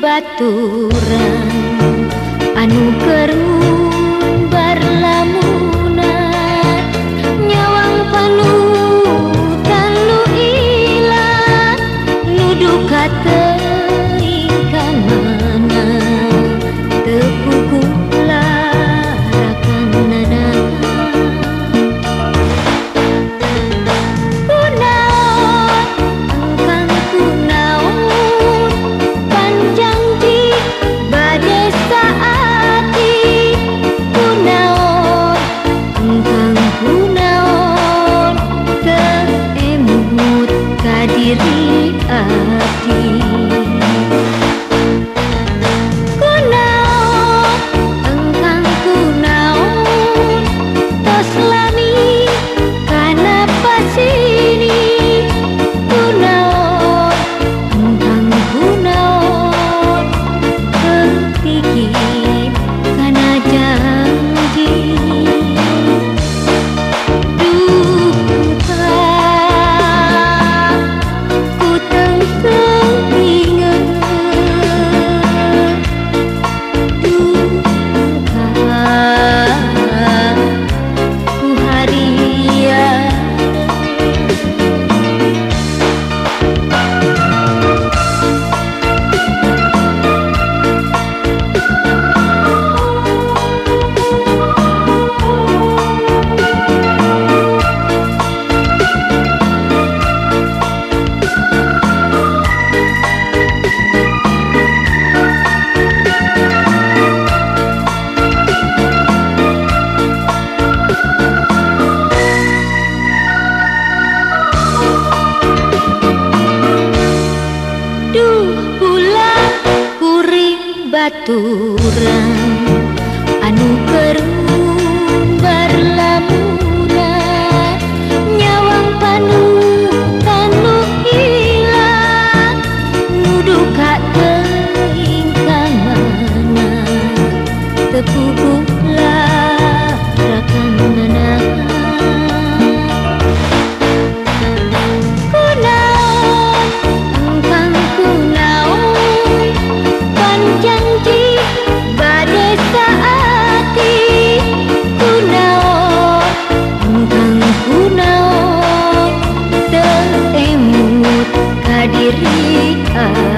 baturan. Anu kermu curang time.